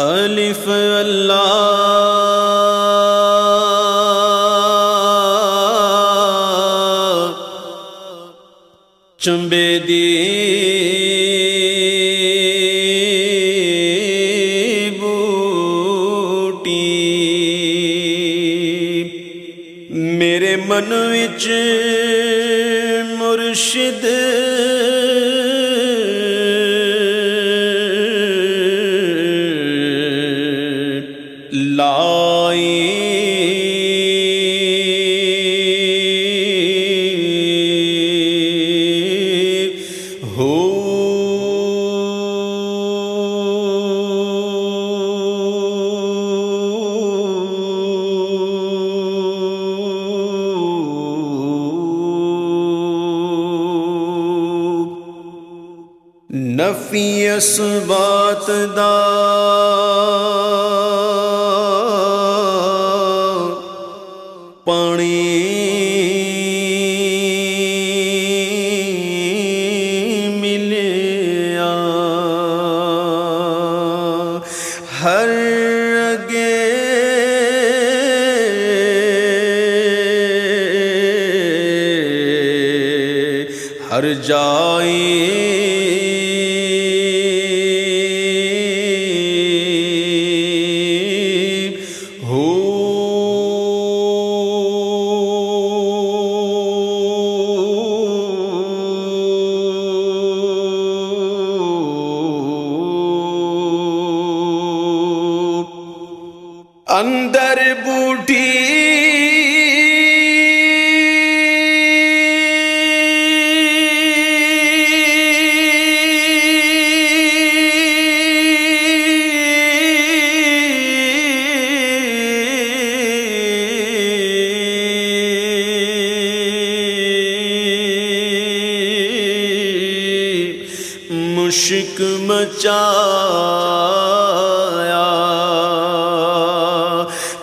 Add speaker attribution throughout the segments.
Speaker 1: الف اللہ چمبے دی بوٹی میرے من وچ نفی اس بات دا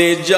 Speaker 1: جا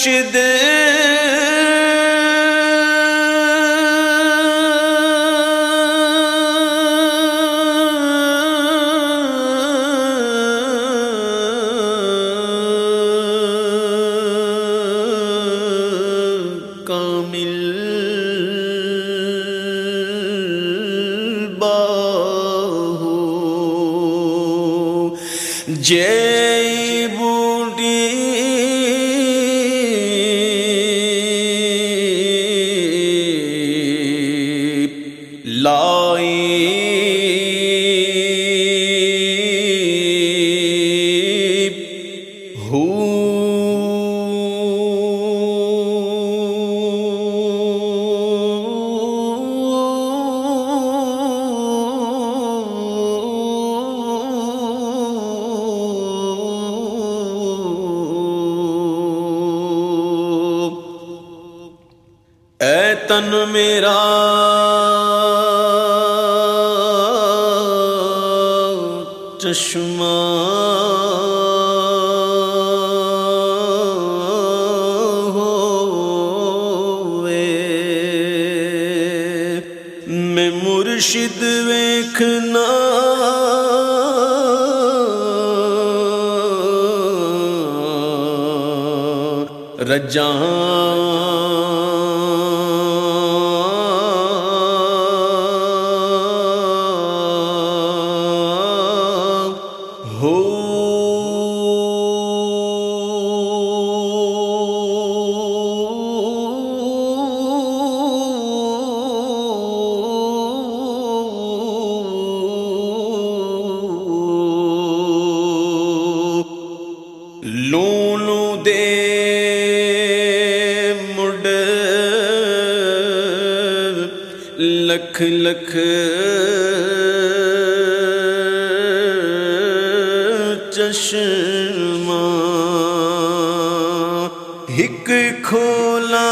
Speaker 1: مرشد. جے تن میرا۔ چشمہ۔ ہووے میں مرشد ویکھنا۔ رجاں۔ لکھ لکھ چشمہ۔ ہک کھولا۔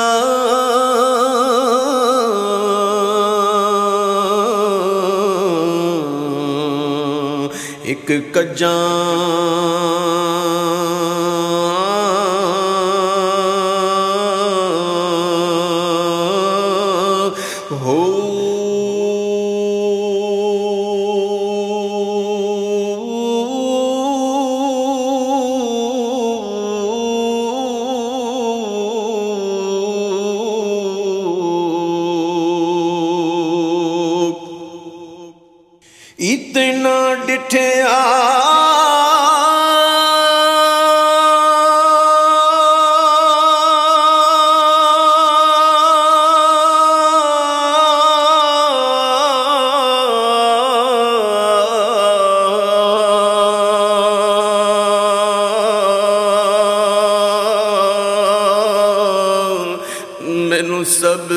Speaker 1: ایک کجاں۔ اتنا ڈٹھیا مینو سب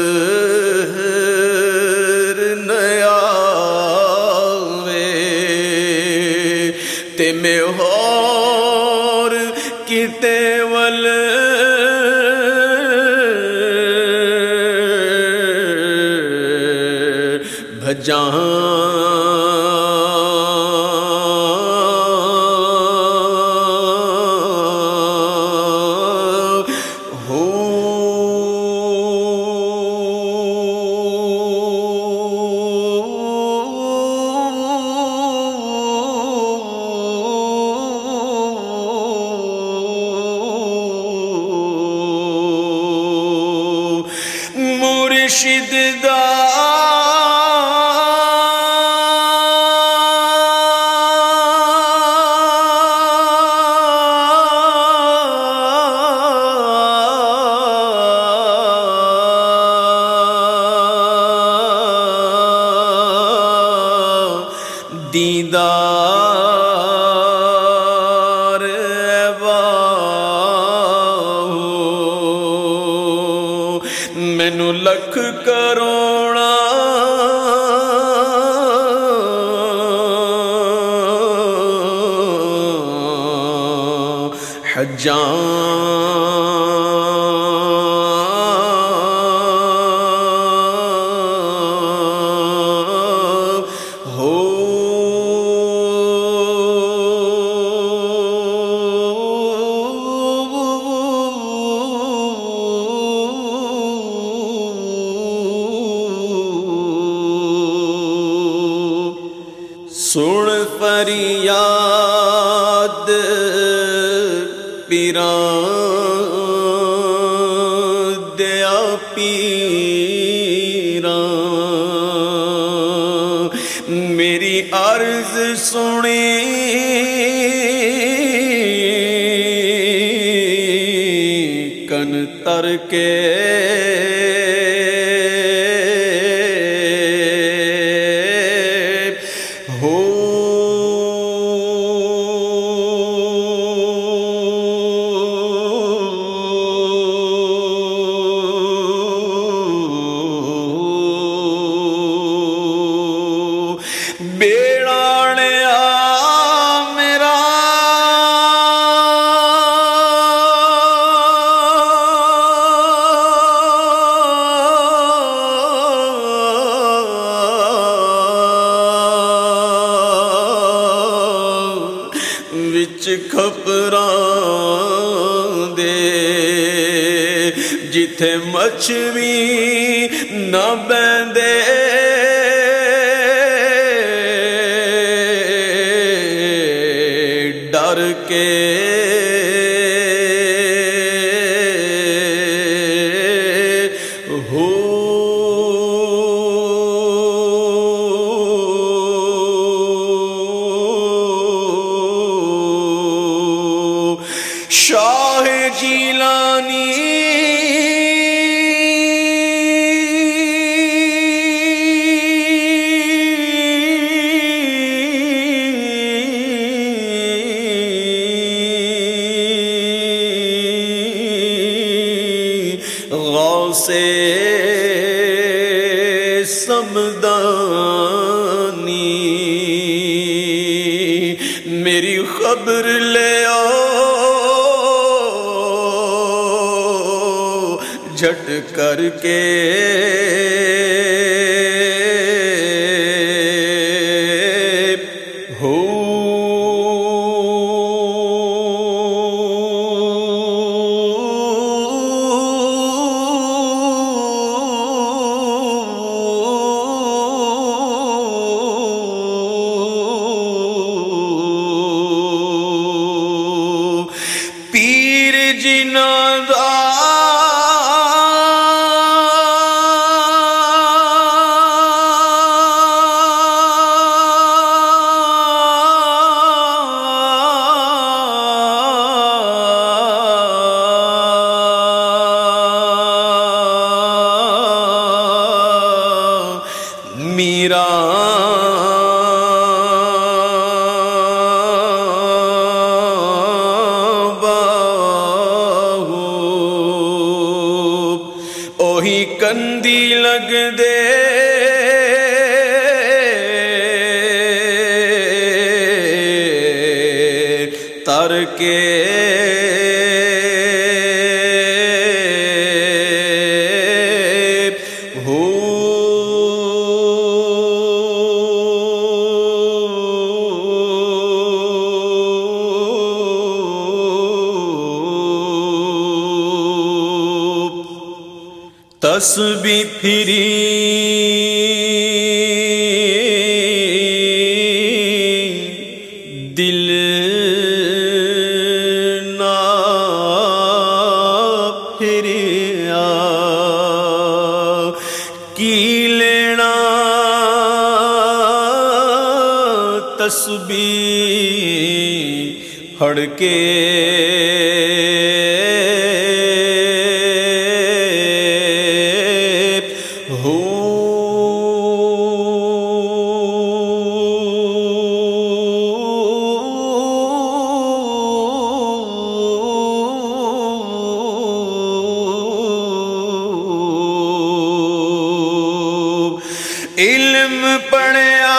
Speaker 1: حجاں ہو سن فریاد پیران دیا پیران میری عرض سنی کن تر کے وچ کھپرا دے جتھے مچھوی نہ بیندے جیلانی۔ غوث سمدانی۔ کر کے میرا تسبی پھری۔ دل نہ پھریا کی لینا تسبی ہڑ کے علم پڑیا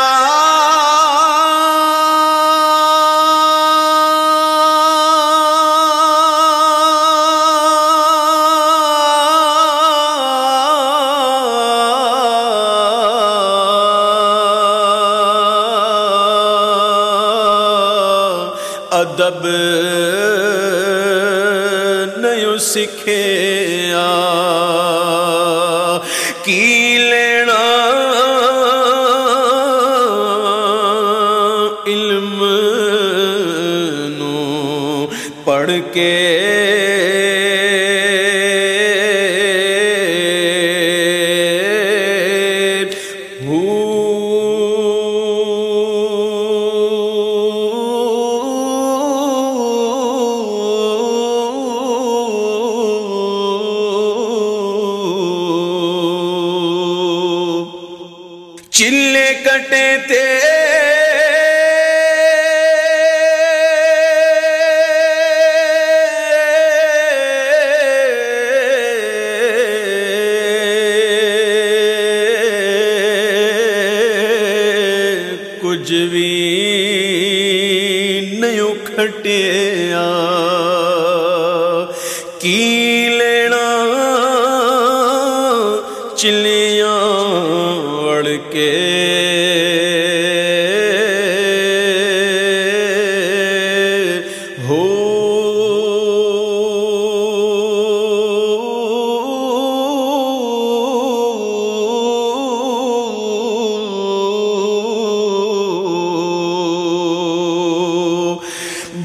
Speaker 1: ادب نہیں سکھے کی کٹے تھے۔ کچھ بھی نہیں کھٹیا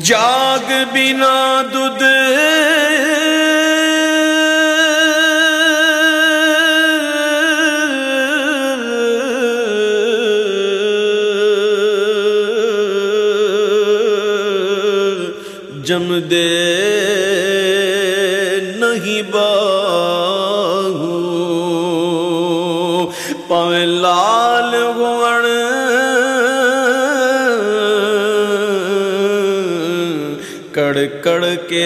Speaker 1: جاگ بنا دودھ کڑ کڑ کے